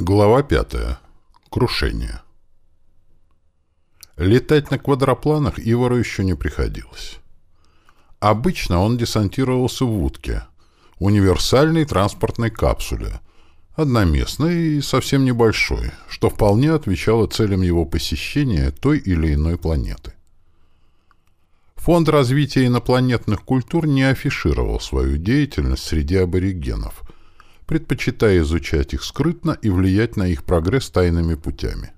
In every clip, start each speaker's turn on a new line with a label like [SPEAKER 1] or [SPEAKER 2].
[SPEAKER 1] Глава пятая. Крушение. Летать на квадропланах Ивару еще не приходилось. Обычно он десантировался в утке, универсальной транспортной капсуле, одноместной и совсем небольшой, что вполне отвечало целям его посещения той или иной планеты. Фонд развития инопланетных культур не афишировал свою деятельность среди аборигенов – предпочитая изучать их скрытно и влиять на их прогресс тайными путями.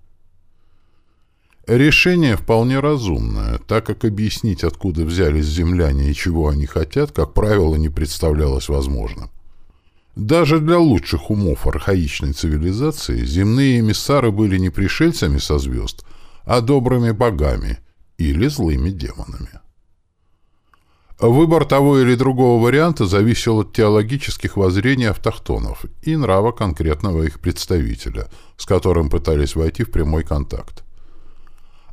[SPEAKER 1] Решение вполне разумное, так как объяснить, откуда взялись земляне и чего они хотят, как правило, не представлялось возможным. Даже для лучших умов архаичной цивилизации земные эмиссары были не пришельцами со звезд, а добрыми богами или злыми демонами. Выбор того или другого варианта зависел от теологических воззрений автохтонов и нрава конкретного их представителя, с которым пытались войти в прямой контакт.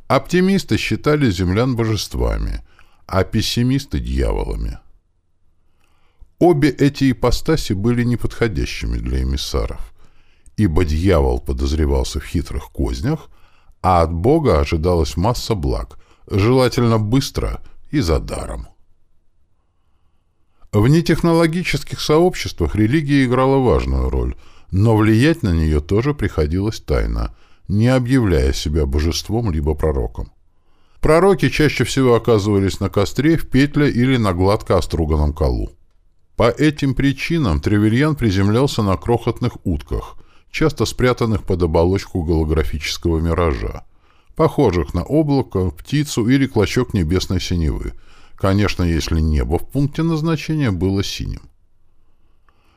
[SPEAKER 1] Оптимисты считали землян божествами, а пессимисты — дьяволами. Обе эти ипостаси были неподходящими для эмиссаров, ибо дьявол подозревался в хитрых кознях, а от Бога ожидалась масса благ, желательно быстро и за даром. В нетехнологических сообществах религия играла важную роль, но влиять на нее тоже приходилось тайно, не объявляя себя божеством либо пророком. Пророки чаще всего оказывались на костре, в петле или на гладко оструганном колу. По этим причинам Тревельян приземлялся на крохотных утках, часто спрятанных под оболочку голографического миража, похожих на облако, птицу или клочок небесной синевы – Конечно, если небо в пункте назначения было синим.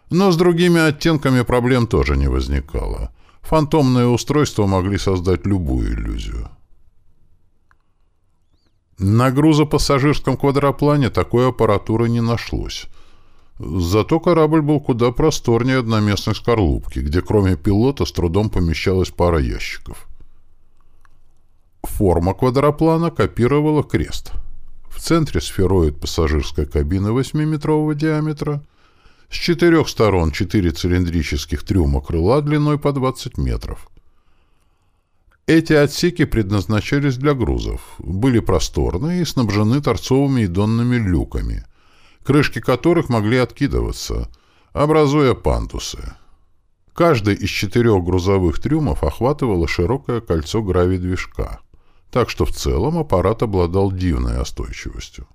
[SPEAKER 1] Но с другими оттенками проблем тоже не возникало. Фантомные устройства могли создать любую иллюзию. На грузопассажирском квадроплане такой аппаратуры не нашлось. Зато корабль был куда просторнее одноместной скорлупки, где кроме пилота с трудом помещалась пара ящиков. Форма квадроплана копировала крест — центре сфероид пассажирской кабины 8-метрового диаметра. С четырех сторон четыре цилиндрических трюма крыла длиной по 20 метров. Эти отсеки предназначались для грузов, были просторные и снабжены торцовыми и донными люками, крышки которых могли откидываться, образуя пантусы. Каждый из четырех грузовых трюмов охватывало широкое кольцо гравидвижка так что в целом аппарат обладал дивной остойчивостью.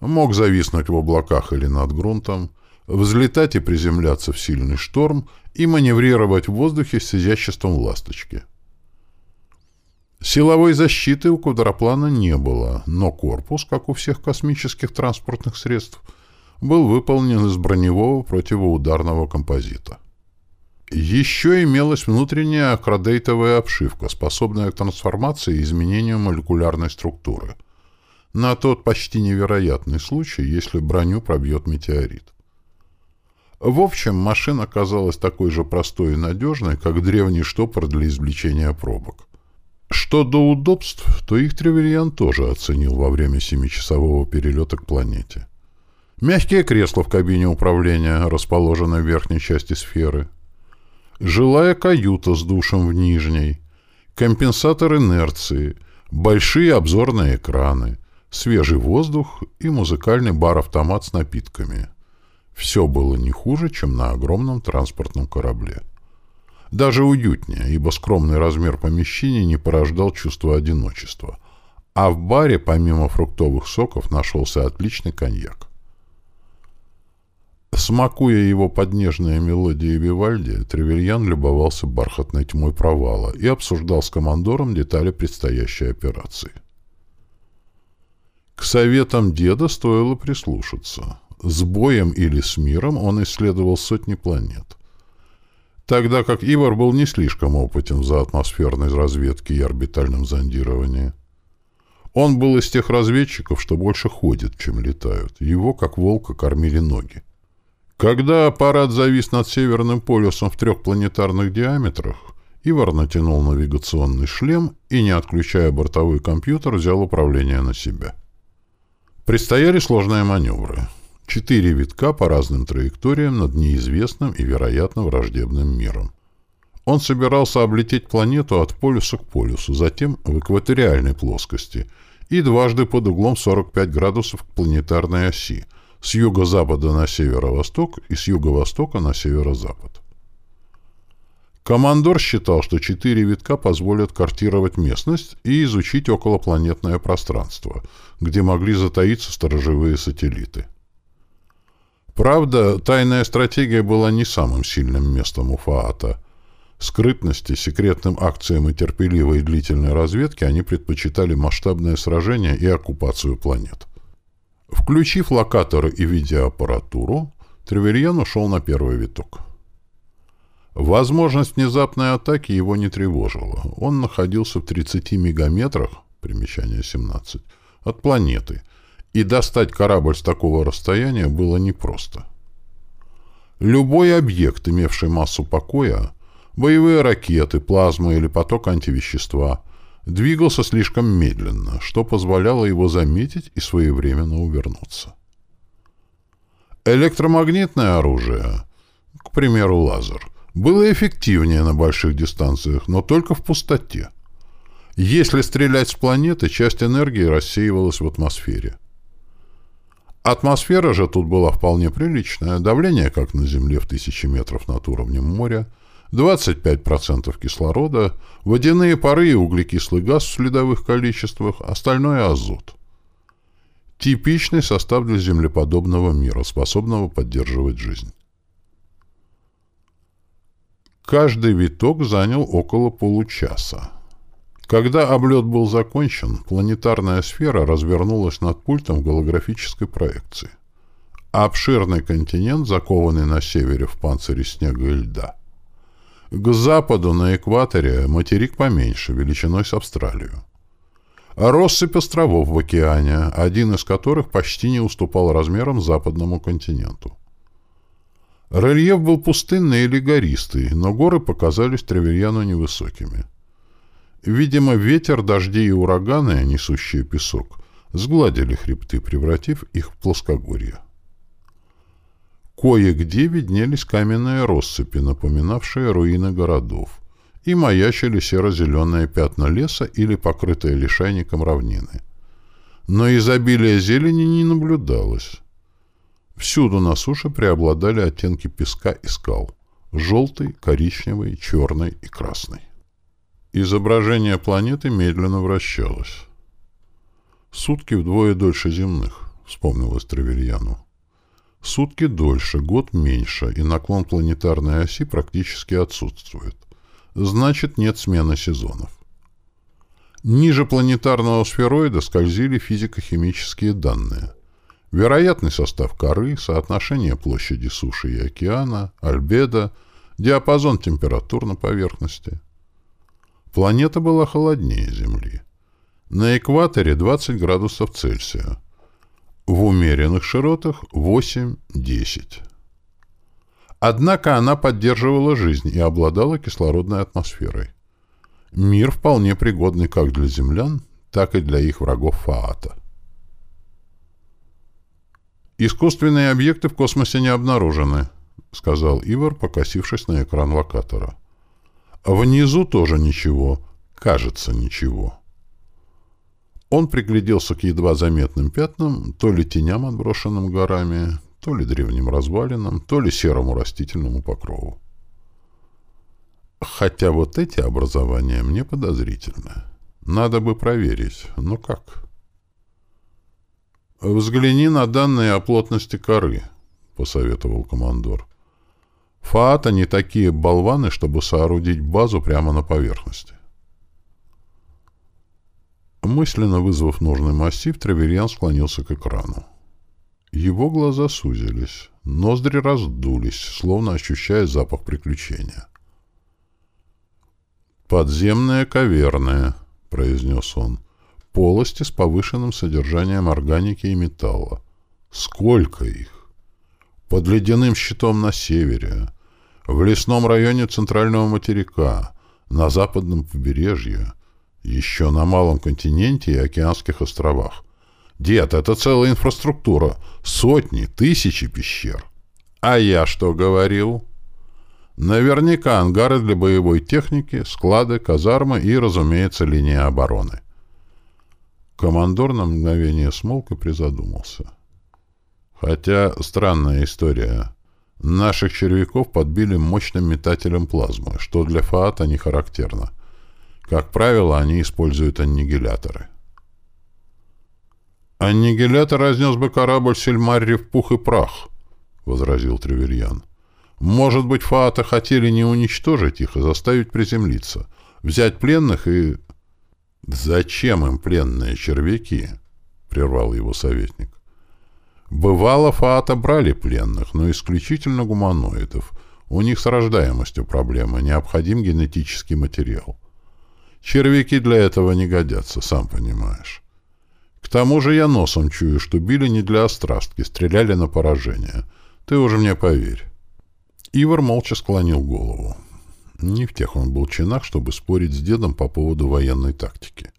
[SPEAKER 1] Мог зависнуть в облаках или над грунтом, взлетать и приземляться в сильный шторм и маневрировать в воздухе с изяществом ласточки. Силовой защиты у квадроплана не было, но корпус, как у всех космических транспортных средств, был выполнен из броневого противоударного композита. Еще имелась внутренняя акродейтовая обшивка, способная к трансформации и изменению молекулярной структуры. На тот почти невероятный случай, если броню пробьет метеорит. В общем, машина оказалась такой же простой и надежной, как древний штопор для извлечения пробок. Что до удобств, то их Тревельян тоже оценил во время семичасового перелета к планете. Мягкие кресла в кабине управления, расположенные в верхней части сферы – жилая каюта с душем в нижней, компенсатор инерции, большие обзорные экраны, свежий воздух и музыкальный бар-автомат с напитками. Все было не хуже, чем на огромном транспортном корабле. Даже уютнее, ибо скромный размер помещения не порождал чувство одиночества. А в баре, помимо фруктовых соков, нашелся отличный коньяк. Смакуя его под нежные мелодии Вивальди, Тревельян любовался бархатной тьмой провала и обсуждал с командором детали предстоящей операции. К советам деда стоило прислушаться. С боем или с миром он исследовал сотни планет. Тогда как Ивар был не слишком опытен в заатмосферной разведке и орбитальном зондировании. Он был из тех разведчиков, что больше ходят, чем летают. Его, как волка, кормили ноги. Когда аппарат завис над Северным полюсом в трех планетарных диаметрах, Ивар натянул навигационный шлем и, не отключая бортовой компьютер, взял управление на себя. Предстояли сложные маневры. Четыре витка по разным траекториям над неизвестным и, вероятно, враждебным миром. Он собирался облететь планету от полюса к полюсу, затем в экваториальной плоскости и дважды под углом 45 градусов к планетарной оси, с юго-запада на северо-восток и с юго-востока на северо-запад. Командор считал, что четыре витка позволят картировать местность и изучить околопланетное пространство, где могли затаиться сторожевые сателлиты. Правда, тайная стратегия была не самым сильным местом у Фаата. Скрытности, секретным акциям и терпеливой и длительной разведке они предпочитали масштабное сражение и оккупацию планет. Включив локаторы и видеоаппаратуру, Тревельян ушел на первый виток. Возможность внезапной атаки его не тревожила. Он находился в 30 мегаметрах, примечание 17, от планеты, и достать корабль с такого расстояния было непросто. Любой объект, имевший массу покоя, боевые ракеты, плазма или поток антивещества, двигался слишком медленно, что позволяло его заметить и своевременно увернуться. Электромагнитное оружие, к примеру, лазер, было эффективнее на больших дистанциях, но только в пустоте. Если стрелять с планеты, часть энергии рассеивалась в атмосфере. Атмосфера же тут была вполне приличная, давление, как на Земле, в тысячи метров над уровнем моря, 25% кислорода, водяные пары и углекислый газ в следовых количествах, остальное азот. Типичный состав для землеподобного мира, способного поддерживать жизнь. Каждый виток занял около получаса. Когда облет был закончен, планетарная сфера развернулась над пультом голографической проекции. Обширный континент, закованный на севере в панцире снега и льда. К западу, на экваторе, материк поменьше, величиной с Австралию. Россыпь островов в океане, один из которых почти не уступал размерам западному континенту. Рельеф был пустынный или гористый, но горы показались Тревельяну невысокими. Видимо, ветер, дожди и ураганы, несущие песок, сгладили хребты, превратив их в плоскогорье. Кое-где виднелись каменные россыпи, напоминавшие руины городов, и маячили серо-зеленые пятна леса или покрытые лишайником равнины. Но изобилия зелени не наблюдалось. Всюду на суше преобладали оттенки песка и скал — желтый, коричневый, черный и красный. Изображение планеты медленно вращалось. «Сутки вдвое дольше земных», — вспомнилось Тревельяну. «Сутки дольше, год меньше, и наклон планетарной оси практически отсутствует. Значит, нет смены сезонов». Ниже планетарного сфероида скользили физико-химические данные — Вероятный состав коры, соотношение площади суши и океана, альбедо, диапазон температур на поверхности. Планета была холоднее Земли. На экваторе 20 градусов Цельсия. В умеренных широтах 8-10. Однако она поддерживала жизнь и обладала кислородной атмосферой. Мир вполне пригодный как для землян, так и для их врагов Фаата. «Искусственные объекты в космосе не обнаружены», — сказал Ивар, покосившись на экран локатора. «Внизу тоже ничего. Кажется, ничего». Он пригляделся к едва заметным пятнам, то ли теням, отброшенным горами, то ли древним развалинам, то ли серому растительному покрову. Хотя вот эти образования мне подозрительны. Надо бы проверить. Но как?» «Взгляни на данные о плотности коры», — посоветовал командор. «Фаата не такие болваны, чтобы соорудить базу прямо на поверхности». Мысленно вызвав нужный массив, Треверьян склонился к экрану. Его глаза сузились, ноздри раздулись, словно ощущая запах приключения. «Подземная каверная», — произнес он полости с повышенным содержанием органики и металла. Сколько их? Под ледяным щитом на севере, в лесном районе центрального материка, на западном побережье, еще на малом континенте и океанских островах. Дед, это целая инфраструктура, сотни, тысячи пещер. А я что говорил? Наверняка ангары для боевой техники, склады, казармы и, разумеется, линия обороны. Командор на мгновение смолк и призадумался. Хотя странная история. Наших червяков подбили мощным метателем плазмы, что для ФААТа не характерно. Как правило, они используют аннигиляторы. «Аннигилятор разнес бы корабль Сельмарри в пух и прах», — возразил Треверьян. «Может быть, ФААТа хотели не уничтожить их, а заставить приземлиться, взять пленных и...» «Зачем им пленные червяки?» — прервал его советник. «Бывало, ФААТа брали пленных, но исключительно гуманоидов. У них с рождаемостью проблемы, необходим генетический материал. Червяки для этого не годятся, сам понимаешь. К тому же я носом чую, что били не для острастки, стреляли на поражение. Ты уже мне поверь». Ивар молча склонил голову. Не в тех он был чинах, чтобы спорить с дедом по поводу военной тактики.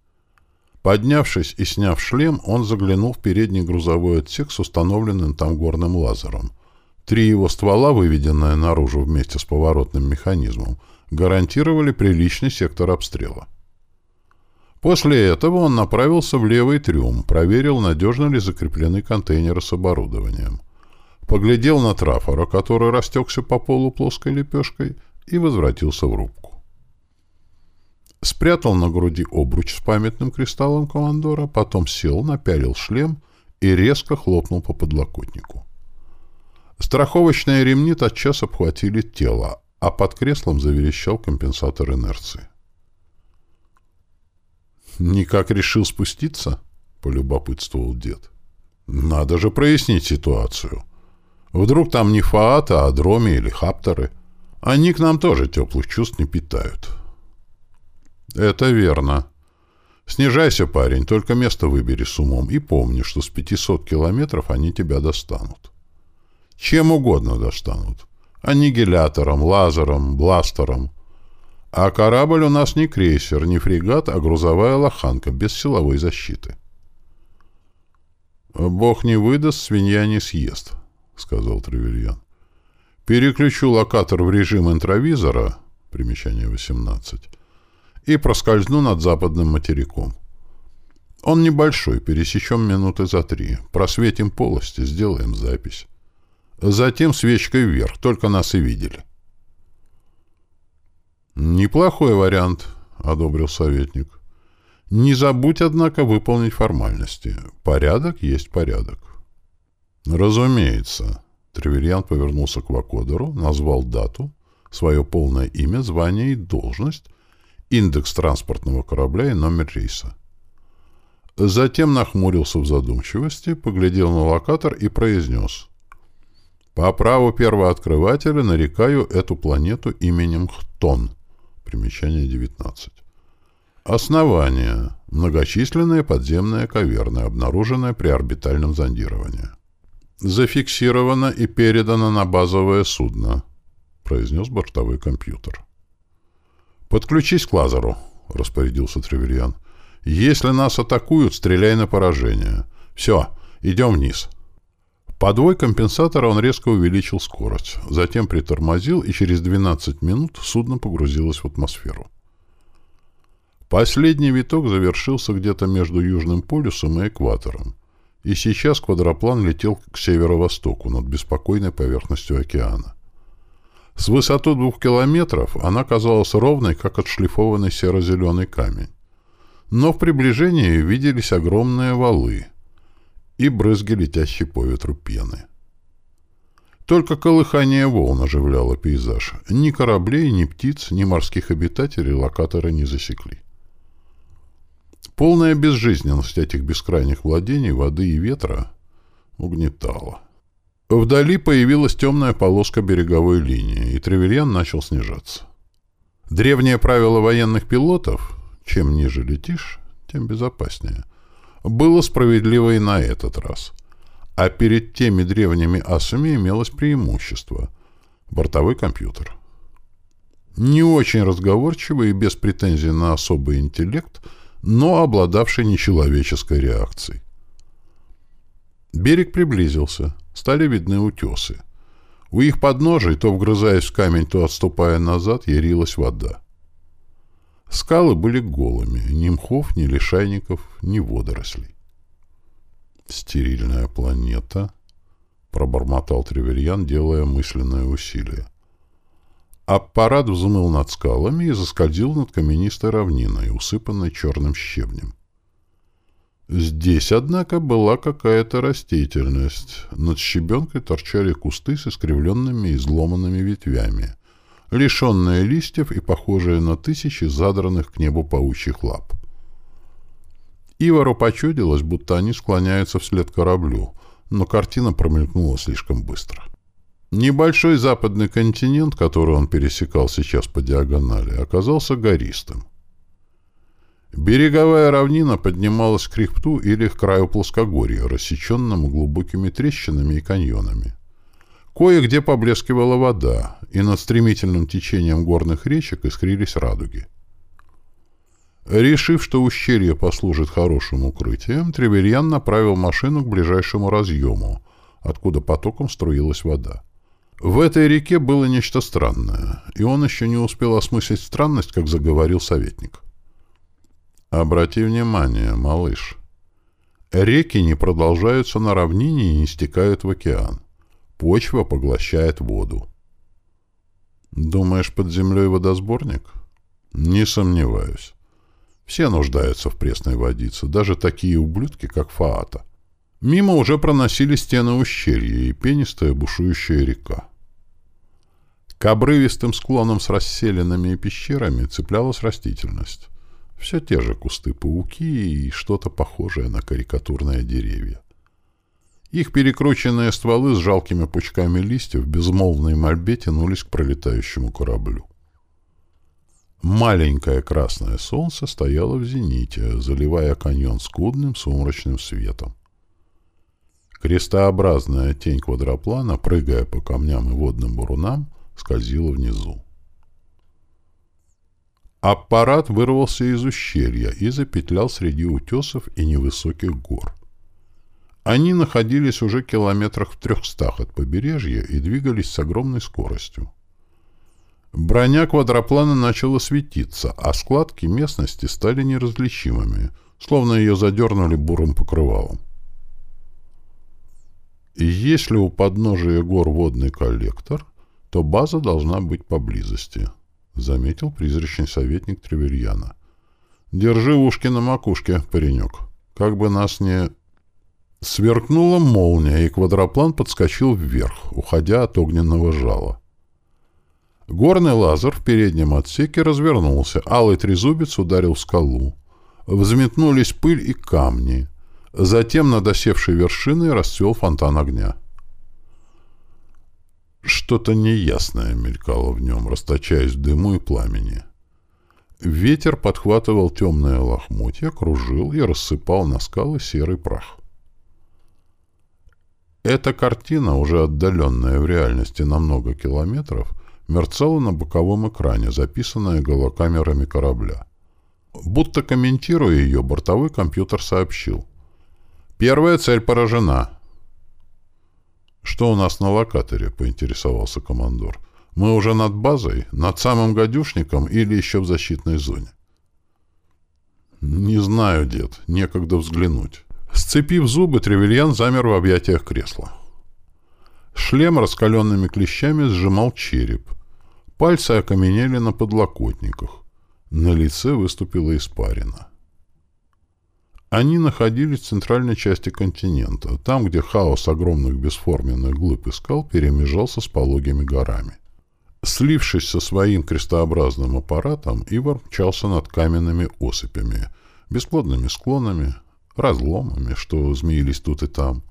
[SPEAKER 1] Поднявшись и сняв шлем, он заглянул в передний грузовой отсек с установленным там горным лазером. Три его ствола, выведенные наружу вместе с поворотным механизмом, гарантировали приличный сектор обстрела. После этого он направился в левый трюм, проверил, надежно ли закреплены контейнеры с оборудованием. Поглядел на трафора, который растекся по полу плоской лепешкой, и возвратился в рубку. Спрятал на груди обруч с памятным кристаллом командора, потом сел, напялил шлем и резко хлопнул по подлокотнику. Страховочные ремни тотчас обхватили тело, а под креслом заверещал компенсатор инерции. «Никак решил спуститься?» — полюбопытствовал дед. «Надо же прояснить ситуацию. Вдруг там не фаата, а дроми или хаптеры?» Они к нам тоже теплых чувств не питают. Это верно. Снижайся, парень, только место выбери с умом и помни, что с 500 километров они тебя достанут. Чем угодно достанут. Аннигилятором, лазером, бластером. А корабль у нас не крейсер, не фрегат, а грузовая лоханка без силовой защиты. «Бог не выдаст, свинья не съест», — сказал Тревельян. Переключу локатор в режим интровизора, примечание 18, и проскользну над западным материком. Он небольшой, пересечем минуты за три. Просветим полости, сделаем запись. Затем свечкой вверх, только нас и видели. «Неплохой вариант», — одобрил советник. «Не забудь, однако, выполнить формальности. Порядок есть порядок». «Разумеется», Треверьян повернулся к Вакодеру, назвал дату, свое полное имя, звание и должность, индекс транспортного корабля и номер рейса. Затем нахмурился в задумчивости, поглядел на локатор и произнес. «По праву первооткрывателя нарекаю эту планету именем Хтон». Примечание 19. Основание. Многочисленные подземные каверны, обнаруженные при орбитальном зондировании зафиксировано и передано на базовое судно», — произнес бортовой компьютер. «Подключись к лазеру», — распорядился Тревельян. «Если нас атакуют, стреляй на поражение. Все, идем вниз». Подвой компенсатора он резко увеличил скорость, затем притормозил, и через 12 минут судно погрузилось в атмосферу. Последний виток завершился где-то между Южным полюсом и экватором и сейчас квадроплан летел к северо-востоку над беспокойной поверхностью океана. С высоты двух километров она казалась ровной, как отшлифованный серо-зеленый камень. Но в приближении виделись огромные валы и брызги летящей по ветру пены. Только колыхание волн оживляло пейзаж. Ни кораблей, ни птиц, ни морских обитателей локаторы не засекли. Полная безжизненность этих бескрайних владений воды и ветра угнетала. Вдали появилась темная полоска береговой линии, и Тревельян начал снижаться. Древнее правило военных пилотов «чем ниже летишь, тем безопаснее» было справедливо и на этот раз. А перед теми древними асами имелось преимущество — бортовой компьютер. Не очень разговорчивый и без претензий на особый интеллект — но обладавший нечеловеческой реакцией. Берег приблизился, стали видны утесы. У их подножий, то вгрызаясь в камень, то отступая назад, ярилась вода. Скалы были голыми, ни мхов, ни лишайников, ни водорослей. «Стерильная планета», — пробормотал Треверьян, делая мысленное усилие. Аппарат взмыл над скалами и заскользил над каменистой равниной, усыпанной черным щебнем. Здесь, однако, была какая-то растительность. Над щебенкой торчали кусты с искривленными и изломанными ветвями, лишенные листьев и похожие на тысячи задранных к небу паучьих лап. Ивару почудилось, будто они склоняются вслед кораблю, но картина промелькнула слишком быстро. Небольшой западный континент, который он пересекал сейчас по диагонали, оказался гористым. Береговая равнина поднималась к хребту или к краю плоскогорья, рассеченному глубокими трещинами и каньонами. Кое-где поблескивала вода, и над стремительным течением горных речек искрились радуги. Решив, что ущелье послужит хорошим укрытием, Треверьян направил машину к ближайшему разъему, откуда потоком струилась вода. В этой реке было нечто странное, и он еще не успел осмыслить странность, как заговорил советник. «Обрати внимание, малыш. Реки не продолжаются на равнине и не стекают в океан. Почва поглощает воду. Думаешь, под землей водосборник? Не сомневаюсь. Все нуждаются в пресной водице, даже такие ублюдки, как Фаата. Мимо уже проносили стены ущелья и пенистая бушующая река. К обрывистым склонам с расселенными пещерами цеплялась растительность. Все те же кусты-пауки и что-то похожее на карикатурные деревья. Их перекрученные стволы с жалкими пучками листьев в безмолвной мольбе тянулись к пролетающему кораблю. Маленькое красное солнце стояло в зените, заливая каньон скудным сумрачным светом. Крестообразная тень квадроплана, прыгая по камням и водным бурунам, скользила внизу. Аппарат вырвался из ущелья и запетлял среди утесов и невысоких гор. Они находились уже километрах в трехстах от побережья и двигались с огромной скоростью. Броня квадроплана начала светиться, а складки местности стали неразличимыми, словно ее задернули бурым покрывалом. И если у подножия гор водный коллектор, то база должна быть поблизости, — заметил призрачный советник Треверьяна. — Держи ушки на макушке, паренек. Как бы нас не... Сверкнула молния, и квадроплан подскочил вверх, уходя от огненного жала. Горный лазер в переднем отсеке развернулся, алый трезубец ударил в скалу. Взметнулись пыль и камни — Затем над осевшей вершиной расцвел фонтан огня. Что-то неясное мелькало в нем, расточаясь в дыму и пламени. Ветер подхватывал темные лохмотья, кружил и рассыпал на скалы серый прах. Эта картина, уже отдаленная в реальности на много километров, мерцала на боковом экране, записанная голокамерами корабля. Будто комментируя ее, бортовой компьютер сообщил — Первая цель поражена. Что у нас на локаторе? Поинтересовался командор. Мы уже над базой, над самым гадюшником или еще в защитной зоне? Не знаю, дед, некогда взглянуть. Сцепив зубы, Тревельян замер в объятиях кресла. Шлем раскаленными клещами сжимал череп. Пальцы окаменели на подлокотниках. На лице выступила испарина. Они находились в центральной части континента, там, где хаос огромных бесформенных глыб и скал перемежался с пологими горами. Слившись со своим крестообразным аппаратом, Ивар мчался над каменными осыпями, бесплодными склонами, разломами, что змеились тут и там.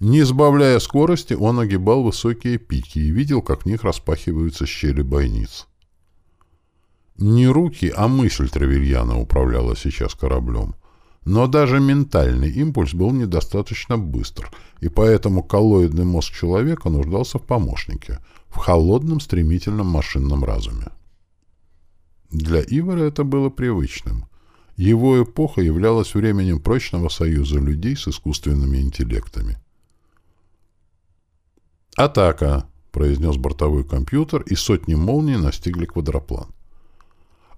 [SPEAKER 1] Не сбавляя скорости, он огибал высокие пики и видел, как в них распахиваются щели бойниц. Не руки, а мысль Тревельяна управляла сейчас кораблем. Но даже ментальный импульс был недостаточно быстр, и поэтому коллоидный мозг человека нуждался в помощнике, в холодном стремительном машинном разуме. Для Ивара это было привычным. Его эпоха являлась временем прочного союза людей с искусственными интеллектами. «Атака!» — произнес бортовой компьютер, и сотни молний настигли квадроплан.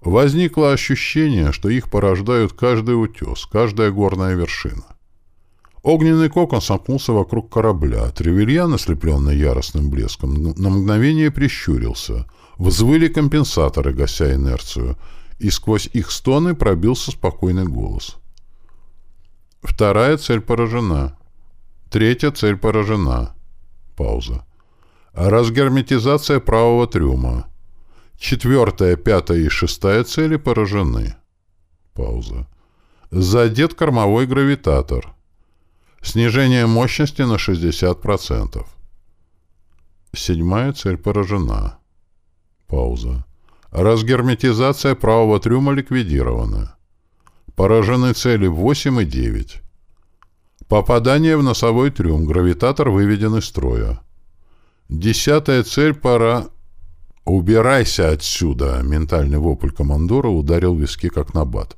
[SPEAKER 1] Возникло ощущение, что их порождают каждый утес, каждая горная вершина. Огненный кокон сомкнулся вокруг корабля. Тревельян, ослепленный яростным блеском, на мгновение прищурился. Взвыли компенсаторы, гася инерцию, и сквозь их стоны пробился спокойный голос. Вторая цель поражена. Третья цель поражена. Пауза. Разгерметизация правого трюма. Четвертая, пятая и шестая цели поражены. Пауза. Задет кормовой гравитатор. Снижение мощности на 60%. Седьмая цель поражена. Пауза. Разгерметизация правого трюма ликвидирована. Поражены цели 8 и 9. Попадание в носовой трюм. Гравитатор выведен из строя. Десятая цель пора... «Убирайся отсюда!» — ментальный вопль командора ударил виски как набат.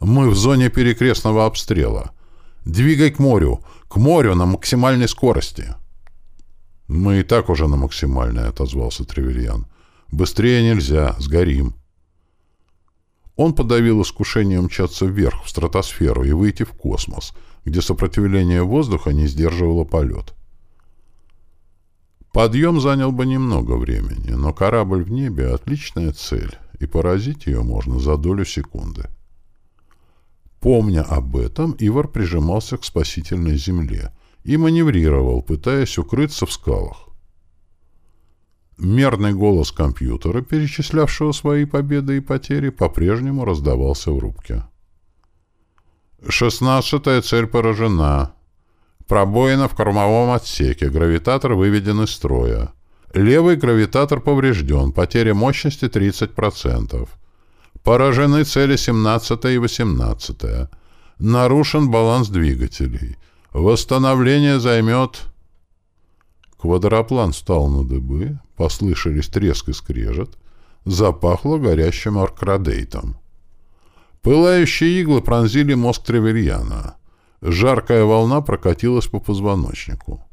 [SPEAKER 1] «Мы в зоне перекрестного обстрела. Двигай к морю! К морю на максимальной скорости!» «Мы и так уже на максимальной», — отозвался Тревельян. «Быстрее нельзя, сгорим». Он подавил искушение мчаться вверх, в стратосферу, и выйти в космос, где сопротивление воздуха не сдерживало полет. Подъем занял бы немного времени, но корабль в небе — отличная цель, и поразить ее можно за долю секунды. Помня об этом, Ивар прижимался к спасительной земле и маневрировал, пытаясь укрыться в скалах. Мерный голос компьютера, перечислявшего свои победы и потери, по-прежнему раздавался в рубке. «Шестнадцатая цель поражена. Пробоина в кормовом отсеке. Гравитатор выведен из строя. Левый гравитатор поврежден. Потеря мощности 30%. Поражены цели 17 и 18. Нарушен баланс двигателей. Восстановление займет...» Квадроплан встал на дыбы, послышались треск и скрежет, запахло горящим аркрадейтом. Пылающие иглы пронзили мозг Тревельяна. Жаркая волна прокатилась по позвоночнику.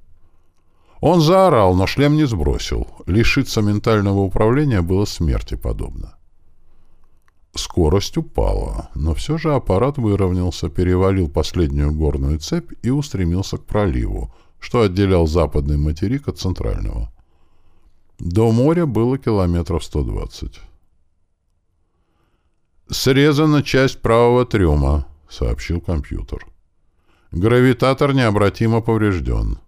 [SPEAKER 1] Он заорал, но шлем не сбросил. Лишиться ментального управления было смерти подобно. Скорость упала, но все же аппарат выровнялся, перевалил последнюю горную цепь и устремился к проливу, что отделял западный материк от центрального. До моря было километров 120. «Срезана часть правого трюма», — сообщил компьютер. «Гравитатор необратимо поврежден.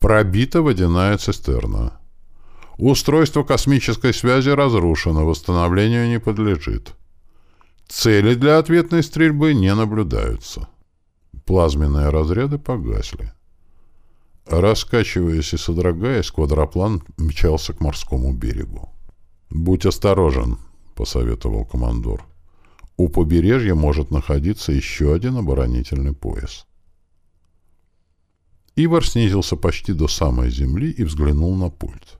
[SPEAKER 1] Пробита водяная цистерна. Устройство космической связи разрушено, восстановлению не подлежит. Цели для ответной стрельбы не наблюдаются». Плазменные разряды погасли. Раскачиваясь и содрогаясь, квадроплан мчался к морскому берегу. «Будь осторожен», — посоветовал командор. «У побережья может находиться еще один оборонительный пояс». Ивар снизился почти до самой земли и взглянул на пульт.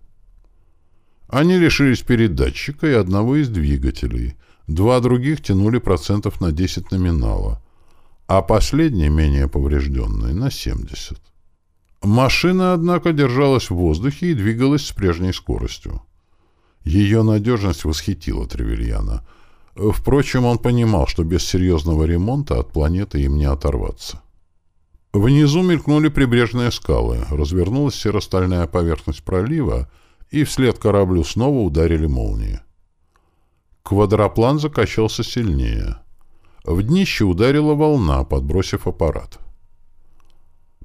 [SPEAKER 1] Они лишились передатчика и одного из двигателей. Два других тянули процентов на 10 номинала, а последний, менее поврежденный, на 70. Машина, однако, держалась в воздухе и двигалась с прежней скоростью. Ее надежность восхитила Тревельяна. Впрочем, он понимал, что без серьезного ремонта от планеты им не оторваться. Внизу мелькнули прибрежные скалы, развернулась серостальная поверхность пролива, и вслед кораблю снова ударили молнии. Квадроплан закачался сильнее. В днище ударила волна, подбросив аппарат.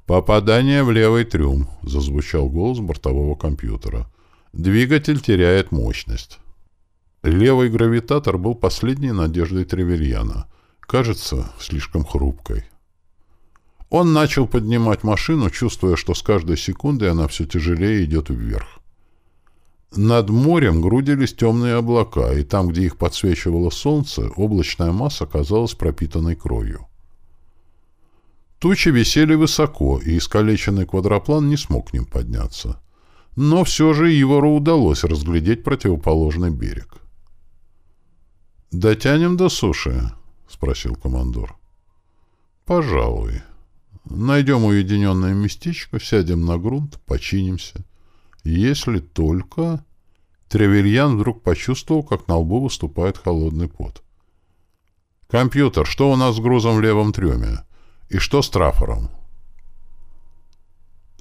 [SPEAKER 1] «Попадание в левый трюм», — зазвучал голос бортового компьютера. «Двигатель теряет мощность». Левый гравитатор был последней надеждой Тревельяна. Кажется, слишком хрупкой. Он начал поднимать машину, чувствуя, что с каждой секундой она все тяжелее идет вверх. Над морем грудились темные облака, и там, где их подсвечивало солнце, облачная масса казалась пропитанной кровью. Тучи висели высоко, и искалеченный квадроплан не смог к ним подняться. Но все же Ивору удалось разглядеть противоположный берег. «Дотянем до суши?» — спросил командор. «Пожалуй. Найдем уединенное местечко, сядем на грунт, починимся. Если только... Тревельян вдруг почувствовал, как на лбу выступает холодный пот. «Компьютер, что у нас с грузом в левом трюме? И что с трафором?»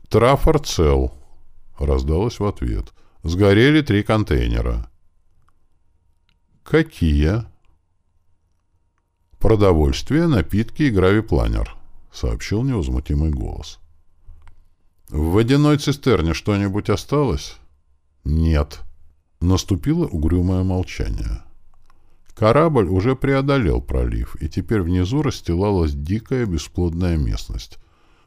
[SPEAKER 1] «Трафор цел», — раздалось в ответ. «Сгорели три контейнера». «Какие?» «Продовольствие, напитки и гравипланер», — сообщил невозмутимый голос. «В водяной цистерне что-нибудь осталось?» «Нет». Наступило угрюмое молчание. Корабль уже преодолел пролив, и теперь внизу расстилалась дикая бесплодная местность.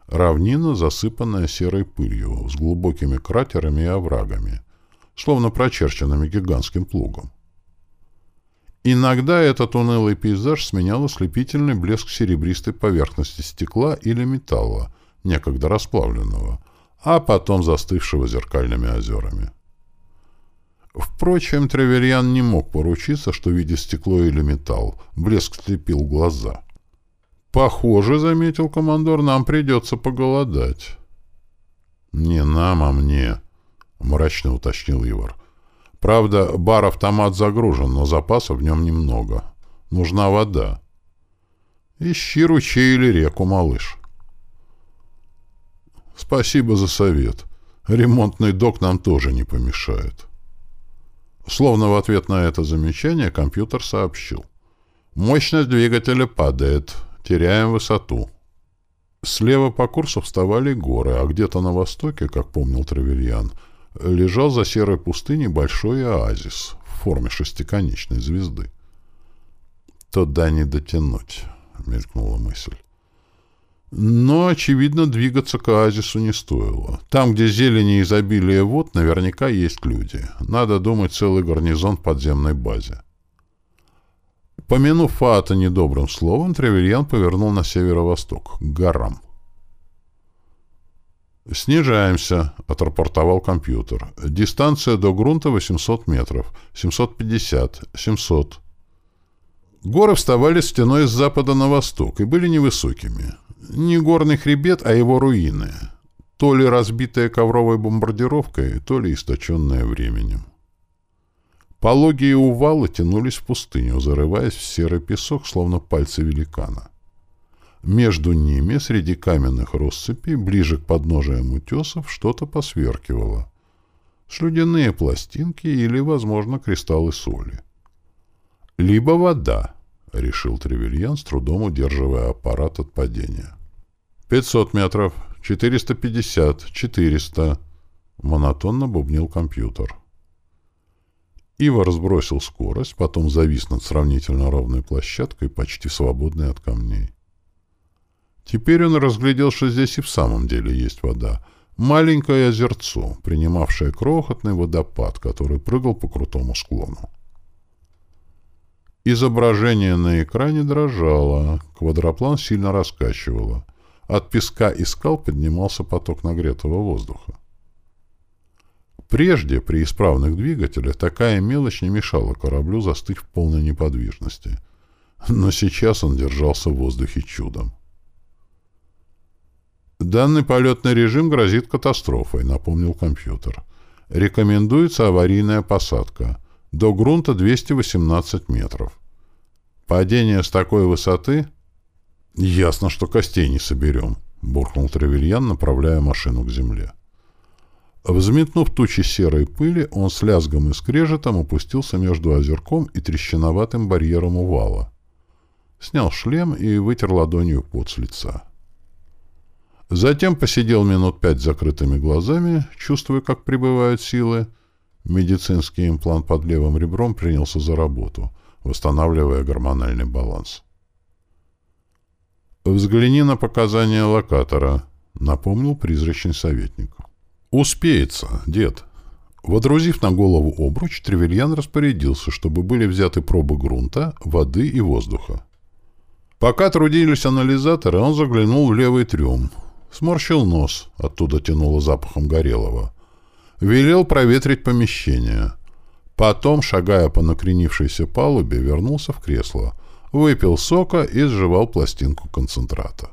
[SPEAKER 1] Равнина, засыпанная серой пылью, с глубокими кратерами и оврагами, словно прочерченными гигантским плугом. Иногда этот унылый пейзаж сменял ослепительный блеск серебристой поверхности стекла или металла, некогда расплавленного, а потом застывшего зеркальными озерами. Впрочем, Треверьян не мог поручиться, что, видя стекло или металл, блеск слепил глаза. «Похоже, — заметил командор, — нам придется поголодать». «Не нам, а мне», — мрачно уточнил Ивар. Правда, бар-автомат загружен, но запасов в нем немного. Нужна вода. Ищи ручей или реку, малыш. Спасибо за совет. Ремонтный док нам тоже не помешает. Словно в ответ на это замечание компьютер сообщил. Мощность двигателя падает. Теряем высоту. Слева по курсу вставали горы, а где-то на востоке, как помнил Тревельян, — лежал за серой пустыней большой оазис в форме шестиконечной звезды. «Туда не дотянуть», — мелькнула мысль. Но, очевидно, двигаться к оазису не стоило. Там, где зелень и изобилие вод, наверняка есть люди. Надо думать, целый гарнизон в подземной базе. Помянув Фаата недобрым словом, Тревельян повернул на северо-восток, к горам. «Снижаемся», — отрапортовал компьютер. «Дистанция до грунта 800 метров. 750. 700». Горы вставали стеной с запада на восток и были невысокими. Не горный хребет, а его руины. То ли разбитые ковровой бомбардировкой, то ли источенные временем. Пологие увалы тянулись в пустыню, зарываясь в серый песок, словно пальцы великана. Между ними, среди каменных россыпей, ближе к подножиям утесов, что-то посверкивало. Шлюдяные пластинки или, возможно, кристаллы соли. «Либо вода», — решил Тревельян, с трудом удерживая аппарат от падения. «Пятьсот метров, четыреста пятьдесят, четыреста», — монотонно бубнил компьютер. Ива разбросил скорость, потом завис над сравнительно ровной площадкой, почти свободной от камней. Теперь он разглядел, что здесь и в самом деле есть вода. Маленькое озерцо, принимавшее крохотный водопад, который прыгал по крутому склону. Изображение на экране дрожало, квадроплан сильно раскачивало. От песка и скал поднимался поток нагретого воздуха. Прежде, при исправных двигателях, такая мелочь не мешала кораблю застыть в полной неподвижности. Но сейчас он держался в воздухе чудом. Данный полетный режим грозит катастрофой, напомнил компьютер. Рекомендуется аварийная посадка. До грунта 218 метров. Падение с такой высоты... Ясно, что костей не соберем, буркнул Тревельян, направляя машину к земле. Взметнув тучи серой пыли, он с лязгом и скрежетом опустился между озерком и трещиноватым барьером увала. Снял шлем и вытер ладонью пот с лица. Затем посидел минут пять закрытыми глазами, чувствуя, как прибывают силы. Медицинский имплант под левым ребром принялся за работу, восстанавливая гормональный баланс. «Взгляни на показания локатора», — напомнил призрачный советник. «Успеется, дед». Водрузив на голову обруч, Тревельян распорядился, чтобы были взяты пробы грунта, воды и воздуха. Пока трудились анализаторы, он заглянул в левый трюм — Сморщил нос, оттуда тянуло запахом горелого. Велел проветрить помещение. Потом, шагая по накренившейся палубе, вернулся в кресло, выпил сока и сживал пластинку концентрата.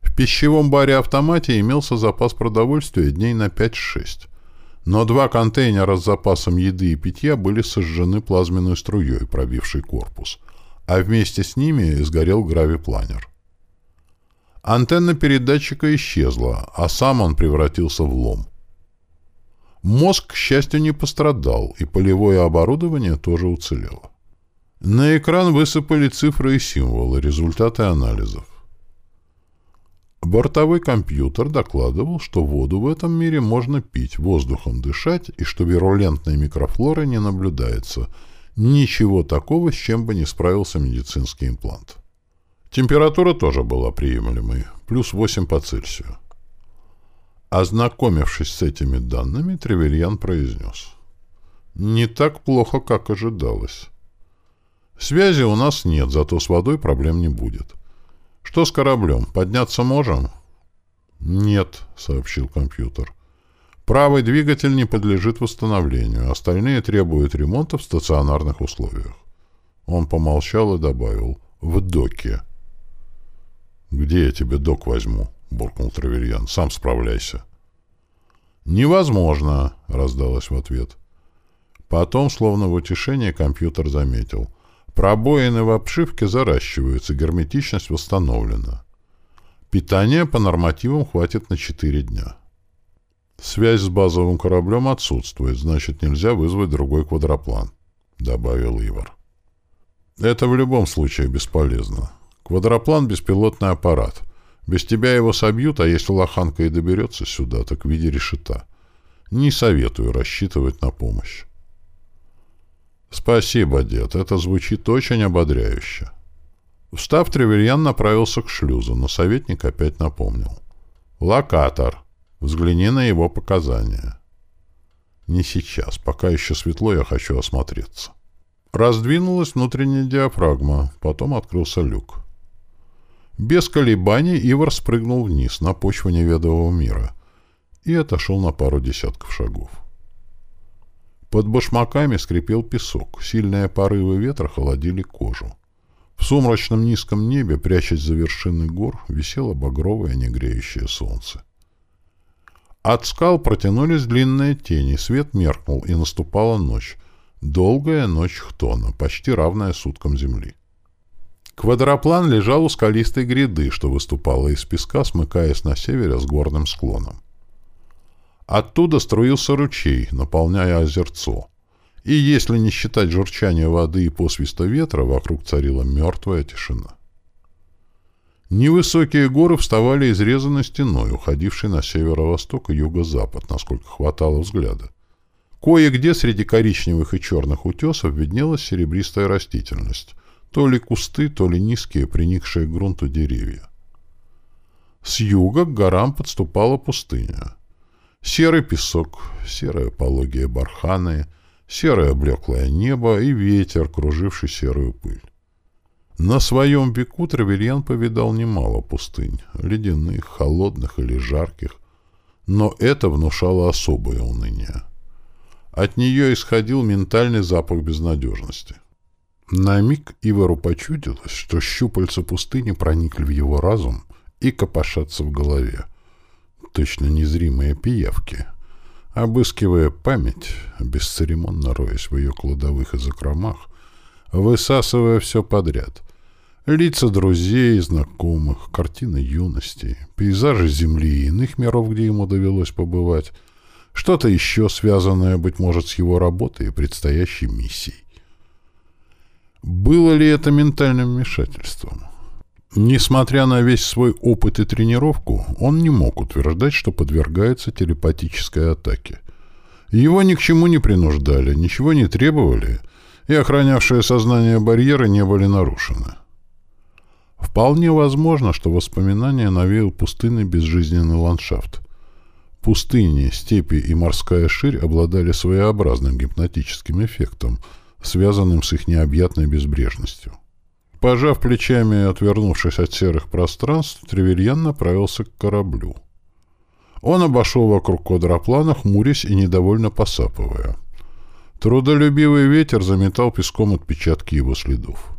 [SPEAKER 1] В пищевом баре-автомате имелся запас продовольствия дней на 5-6. но два контейнера с запасом еды и питья были сожжены плазменной струей, пробившей корпус, а вместе с ними сгорел гравипланер. Антенна передатчика исчезла, а сам он превратился в лом. Мозг, к счастью, не пострадал, и полевое оборудование тоже уцелело. На экран высыпали цифры и символы, результаты анализов. Бортовой компьютер докладывал, что воду в этом мире можно пить, воздухом дышать, и что вирулентной микрофлоры не наблюдается. Ничего такого, с чем бы не справился медицинский имплант. Температура тоже была приемлемой, плюс 8 по Цельсию. Ознакомившись с этими данными, Тревельян произнес. «Не так плохо, как ожидалось. Связи у нас нет, зато с водой проблем не будет. Что с кораблем? Подняться можем?» «Нет», — сообщил компьютер. «Правый двигатель не подлежит восстановлению, остальные требуют ремонта в стационарных условиях». Он помолчал и добавил. «В доке». «Где я тебе док возьму?» — буркнул Траверьян. «Сам справляйся». «Невозможно», — раздалось в ответ. Потом, словно в утешение, компьютер заметил. «Пробоины в обшивке заращиваются, герметичность восстановлена. Питания по нормативам хватит на 4 дня». «Связь с базовым кораблем отсутствует, значит, нельзя вызвать другой квадроплан», — добавил Ивар. «Это в любом случае бесполезно. Квадроплан — беспилотный аппарат. Без тебя его собьют, а если лоханка и доберется сюда, так в виде решета. Не советую рассчитывать на помощь. Спасибо, дед, это звучит очень ободряюще. Встав, Тревельян направился к шлюзу, но советник опять напомнил. «Локатор. Взгляни на его показания». «Не сейчас. Пока еще светло, я хочу осмотреться». Раздвинулась внутренняя диафрагма, потом открылся люк. Без колебаний Ивар спрыгнул вниз, на почву неведового мира, и отошел на пару десятков шагов. Под башмаками скрипел песок, сильные порывы ветра холодили кожу. В сумрачном низком небе, прячась за вершины гор, висело багровое негреющее солнце. От скал протянулись длинные тени, свет меркнул, и наступала ночь. Долгая ночь Хтона, почти равная суткам земли. Квадроплан лежал у скалистой гряды, что выступала из песка, смыкаясь на севере с горным склоном. Оттуда струился ручей, наполняя озерцо. И если не считать журчания воды и посвиста ветра, вокруг царила мертвая тишина. Невысокие горы вставали изрезанной стеной, уходившей на северо-восток и юго-запад, насколько хватало взгляда. Кое-где среди коричневых и черных утесов виднелась серебристая растительность, то ли кусты, то ли низкие, приникшие к грунту деревья. С юга к горам подступала пустыня. Серый песок, серые пологие барханы, серое блеклое небо и ветер, круживший серую пыль. На своем веку Травельян повидал немало пустынь, ледяных, холодных или жарких, но это внушало особое уныние. От нее исходил ментальный запах безнадежности. На миг Ивару почудилось, что щупальца пустыни проникли в его разум и копошатся в голове. Точно незримые пиявки. Обыскивая память, бесцеремонно роясь в ее кладовых и закромах, высасывая все подряд. Лица друзей и знакомых, картины юности, пейзажи земли и иных миров, где ему довелось побывать, что-то еще связанное, быть может, с его работой и предстоящей миссией. Было ли это ментальным вмешательством? Несмотря на весь свой опыт и тренировку, он не мог утверждать, что подвергается телепатической атаке. Его ни к чему не принуждали, ничего не требовали, и охранявшие сознание барьеры не были нарушены. Вполне возможно, что воспоминания навеял пустынный безжизненный ландшафт. Пустыни, степи и морская ширь обладали своеобразным гипнотическим эффектом – связанным с их необъятной безбрежностью. Пожав плечами и отвернувшись от серых пространств, Тревельян направился к кораблю. Он обошел вокруг квадроплана, хмурясь и недовольно посапывая. Трудолюбивый ветер заметал песком отпечатки его следов.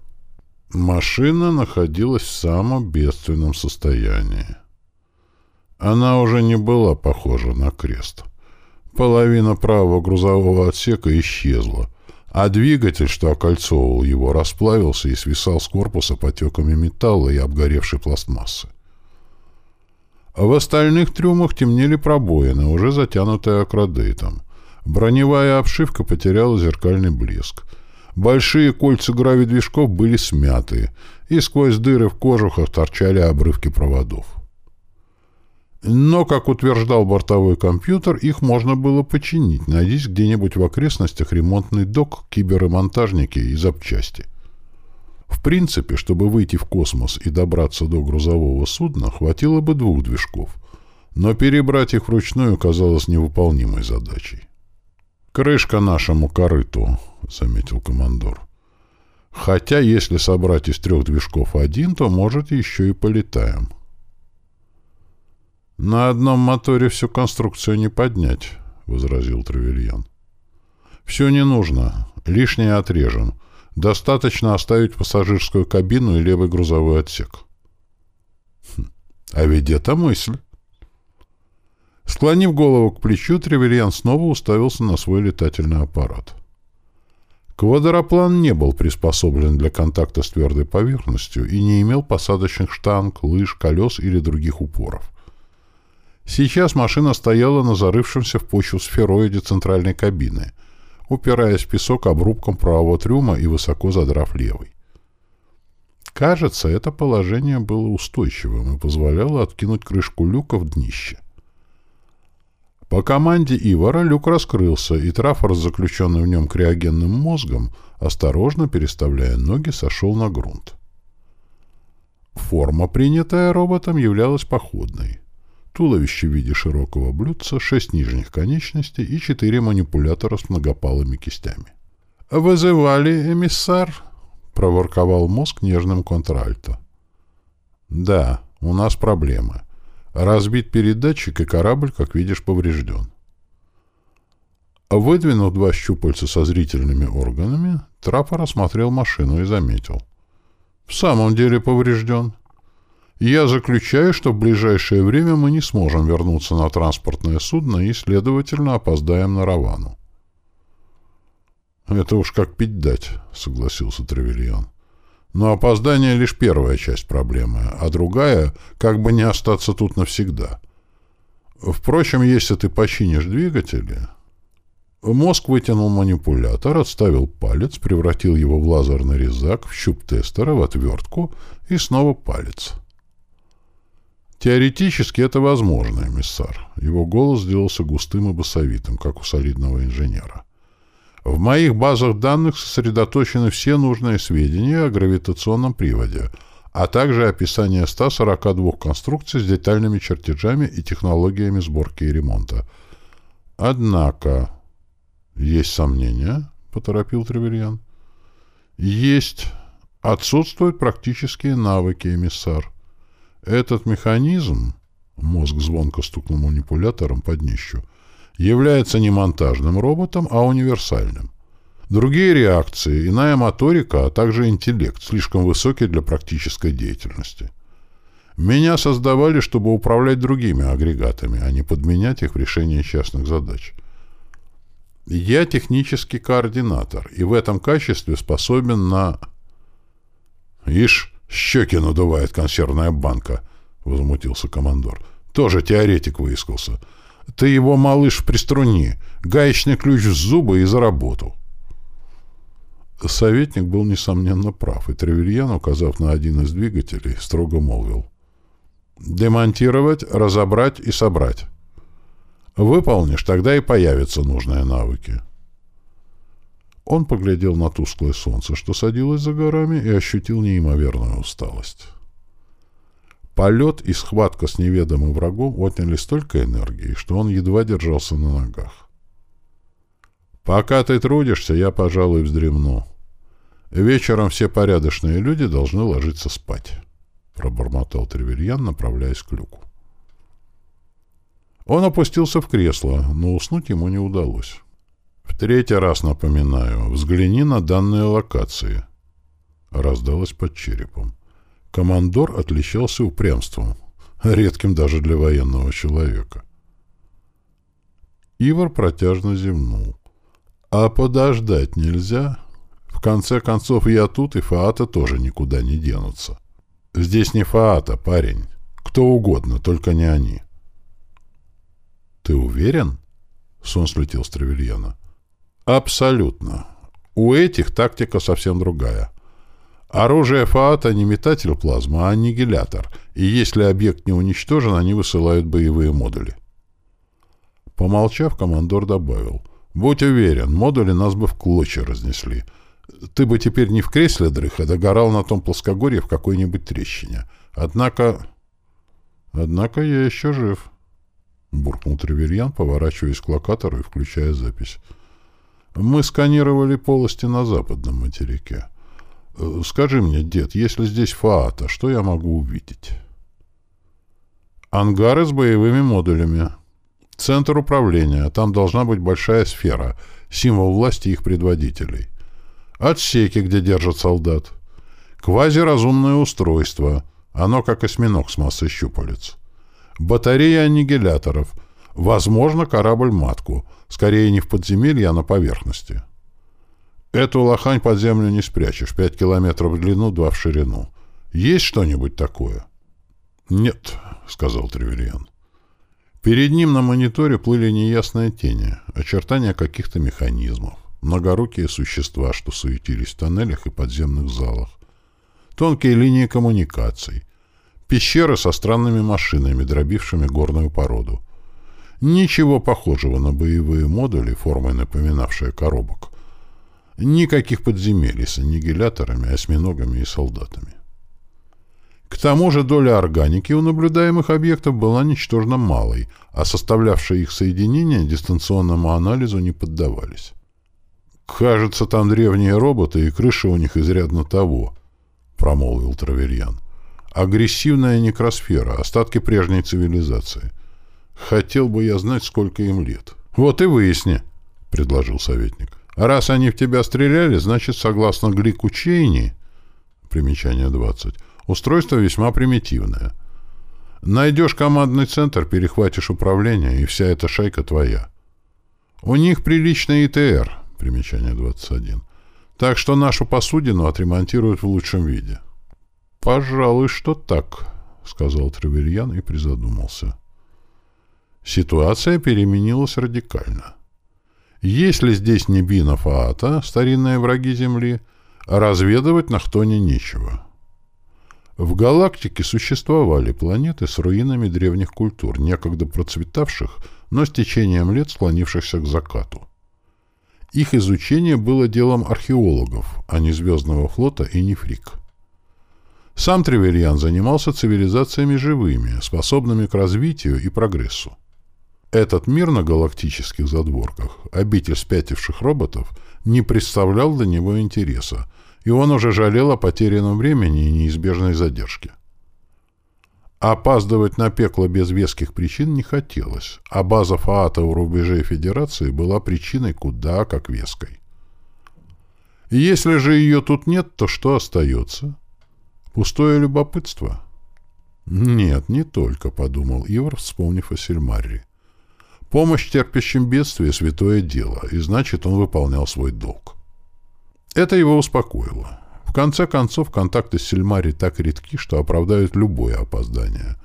[SPEAKER 1] Машина находилась в самом бедственном состоянии. Она уже не была похожа на крест — Половина правого грузового отсека исчезла, а двигатель, что окольцовывал его, расплавился и свисал с корпуса потеками металла и обгоревшей пластмассы. А в остальных трюмах темнели пробоины, уже затянутые акродейтом. Броневая обшивка потеряла зеркальный блеск. Большие кольца гравидвижков были смяты, и сквозь дыры в кожухах торчали обрывки проводов. Но, как утверждал бортовой компьютер, их можно было починить, найдись где-нибудь в окрестностях ремонтный док, киберремонтажники и запчасти. В принципе, чтобы выйти в космос и добраться до грузового судна, хватило бы двух движков, но перебрать их вручную казалось невыполнимой задачей. «Крышка нашему корыту», — заметил командор. «Хотя, если собрать из трех движков один, то, может, еще и полетаем». «На одном моторе всю конструкцию не поднять», — возразил Тревельян. «Все не нужно. Лишнее отрежем. Достаточно оставить пассажирскую кабину и левый грузовой отсек». Хм, «А ведь это мысль». Склонив голову к плечу, Тревельян снова уставился на свой летательный аппарат. Квадроплан не был приспособлен для контакта с твердой поверхностью и не имел посадочных штанг, лыж, колес или других упоров. Сейчас машина стояла на зарывшемся в почву сфероиде центральной кабины, упираясь в песок обрубком правого трюма и высоко задрав левый. Кажется, это положение было устойчивым и позволяло откинуть крышку люка в днище. По команде Ивара люк раскрылся, и трафор, заключенный в нем криогенным мозгом, осторожно переставляя ноги, сошел на грунт. Форма, принятая роботом, являлась походной туловище в виде широкого блюдца, шесть нижних конечностей и четыре манипулятора с многопалыми кистями. «Вызывали, эмиссар?» — проворковал мозг нежным контральто. «Да, у нас проблемы. Разбит передатчик, и корабль, как видишь, поврежден». Выдвинув два щупальца со зрительными органами, Трапор осмотрел машину и заметил. «В самом деле поврежден. Я заключаю, что в ближайшее время мы не сможем вернуться на транспортное судно и, следовательно, опоздаем на Равану. «Это уж как пить дать», — согласился Тревельян. «Но опоздание — лишь первая часть проблемы, а другая — как бы не остаться тут навсегда. Впрочем, если ты починишь двигатели...» Мозг вытянул манипулятор, отставил палец, превратил его в лазерный резак, в щуп тестера, в отвертку и снова палец. Теоретически это возможно, эмиссар. Его голос сделался густым и басовитым, как у солидного инженера. В моих базах данных сосредоточены все нужные сведения о гравитационном приводе, а также описание 142 конструкций с детальными чертежами и технологиями сборки и ремонта. Однако... Есть сомнения? — поторопил Тревельян. Есть. Отсутствуют практические навыки, эмиссар. Этот механизм, мозг звонко стукнул манипулятором под днищу, является не монтажным роботом, а универсальным. Другие реакции, иная моторика, а также интеллект, слишком высокий для практической деятельности. Меня создавали, чтобы управлять другими агрегатами, а не подменять их в решении частных задач. Я технический координатор, и в этом качестве способен на... Ишь, «Щеки надувает консервная банка», — возмутился командор. «Тоже теоретик выискался. Ты его, малыш, приструни. Гаечный ключ в зубы и за работу». Советник был, несомненно, прав, и Тревельян, указав на один из двигателей, строго молвил. «Демонтировать, разобрать и собрать. Выполнишь, тогда и появятся нужные навыки». Он поглядел на тусклое солнце, что садилось за горами, и ощутил неимоверную усталость. Полет и схватка с неведомым врагом отняли столько энергии, что он едва держался на ногах. «Пока ты трудишься, я, пожалуй, вздремну. Вечером все порядочные люди должны ложиться спать», — пробормотал Тревельян, направляясь к люку. Он опустился в кресло, но уснуть ему не удалось. В третий раз напоминаю, взгляни на данные локации. Раздалось под черепом. Командор отличался упрямством, редким даже для военного человека. Ивар протяжно зевнул. «А подождать нельзя? В конце концов, я тут, и Фаата тоже никуда не денутся. Здесь не Фаата, парень. Кто угодно, только не они». «Ты уверен?» — сон слетел с Тревельяна. «Абсолютно. У этих тактика совсем другая. Оружие Фаата не метатель плазмы, а аннигилятор, и если объект не уничтожен, они высылают боевые модули». Помолчав, командор добавил. «Будь уверен, модули нас бы в клочья разнесли. Ты бы теперь не в кресле дрых, а догорал на том плоскогорье в какой-нибудь трещине. Однако... Однако я еще жив». — буркнул Треверьян, поворачиваясь к локатору и включая запись. «Мы сканировали полости на западном материке. Э, скажи мне, дед, если здесь Фаата, что я могу увидеть?» «Ангары с боевыми модулями. Центр управления. Там должна быть большая сфера, символ власти их предводителей. Отсеки, где держат солдат. Квазиразумное устройство. Оно как осьминог с массой щупалец батарея аннигиляторов, возможно, корабль-матку, скорее не в подземелье, а на поверхности. Эту лохань под землю не спрячешь, пять километров в длину, два в ширину. Есть что-нибудь такое? Нет, сказал Тревельян. Перед ним на мониторе плыли неясные тени, очертания каких-то механизмов, многорукие существа, что суетились в тоннелях и подземных залах, тонкие линии коммуникаций, Пещеры со странными машинами, дробившими горную породу. Ничего похожего на боевые модули, формой напоминавшие коробок. Никаких подземелий с аннигиляторами, осьминогами и солдатами. К тому же доля органики у наблюдаемых объектов была ничтожно малой, а составлявшие их соединения дистанционному анализу не поддавались. «Кажется, там древние роботы, и крыша у них изрядно того», — промолвил Траверьян. Агрессивная некросфера, остатки прежней цивилизации. Хотел бы я знать, сколько им лет. Вот и выясни, — предложил советник. А раз они в тебя стреляли, значит, согласно Глику Чейни, примечание 20, устройство весьма примитивное. Найдешь командный центр, перехватишь управление, и вся эта шайка твоя. У них приличный ИТР, примечание 21. Так что нашу посудину отремонтируют в лучшем виде. — «Пожалуй, что так», — сказал Тревельян и призадумался. Ситуация переменилась радикально. Если здесь не Бина Фаата, старинные враги Земли, разведывать на Хтоне нечего. В галактике существовали планеты с руинами древних культур, некогда процветавших, но с течением лет склонившихся к закату. Их изучение было делом археологов, а не Звездного флота и не фрик. Сам Тревельян занимался цивилизациями живыми, способными к развитию и прогрессу. Этот мир на галактических задворках, обитель спятивших роботов, не представлял для него интереса, и он уже жалел о потерянном времени и неизбежной задержке. Опаздывать на пекло без веских причин не хотелось, а база Фаата у рубежей Федерации была причиной куда как веской. Если же ее тут нет, то что остается? Пустое любопытство? Нет, не только, — подумал Ивар, вспомнив о Сельмарре. Помощь терпящим бедствие — святое дело, и значит, он выполнял свой долг. Это его успокоило. В конце концов, контакты с Сельмари так редки, что оправдают любое опоздание.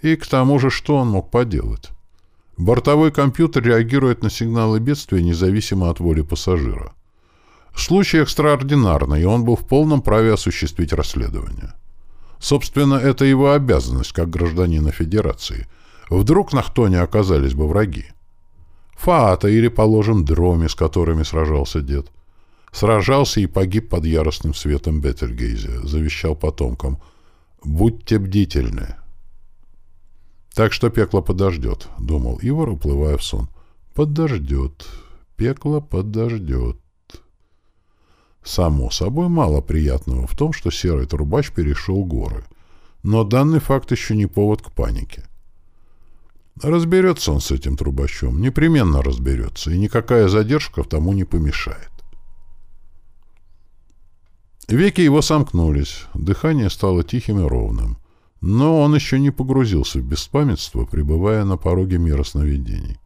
[SPEAKER 1] И к тому же, что он мог поделать? Бортовой компьютер реагирует на сигналы бедствия независимо от воли пассажира. Случай экстраординарный, и он был в полном праве осуществить расследование. Собственно, это его обязанность как гражданина Федерации. Вдруг на Хтоне оказались бы враги. Фаата или, положим, Дроми, с которыми сражался дед. Сражался и погиб под яростным светом Бетельгейзе, завещал потомкам. «Будьте бдительны». «Так что пекло подождет», — думал Ивар, уплывая в сон. «Подождет. Пекло подождет». Само собой, мало приятного в том, что серый трубач перешел горы. Но данный факт еще не повод к панике. Разберется он с этим трубачом, непременно разберется, и никакая задержка тому не помешает. Веки его сомкнулись, дыхание стало тихим и ровным, но он еще не погрузился в беспамятство, пребывая на пороге мира сновидений.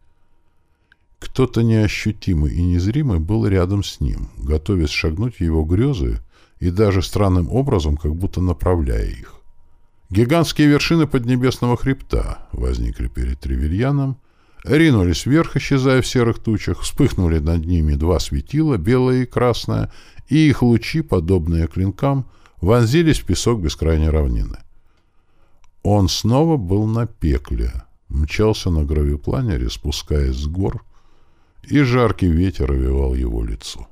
[SPEAKER 1] Кто-то неощутимый и незримый был рядом с ним, готовясь шагнуть в его грезы и даже странным образом как будто направляя их. Гигантские вершины поднебесного хребта возникли перед Тревельяном, ринулись вверх, исчезая в серых тучах, вспыхнули над ними два светила, белое и красное, и их лучи, подобные клинкам, вонзились в песок бескрайней равнины. Он снова был на пекле, мчался на гравипланере, спускаясь с гор, и жаркий ветер овевал его лицо.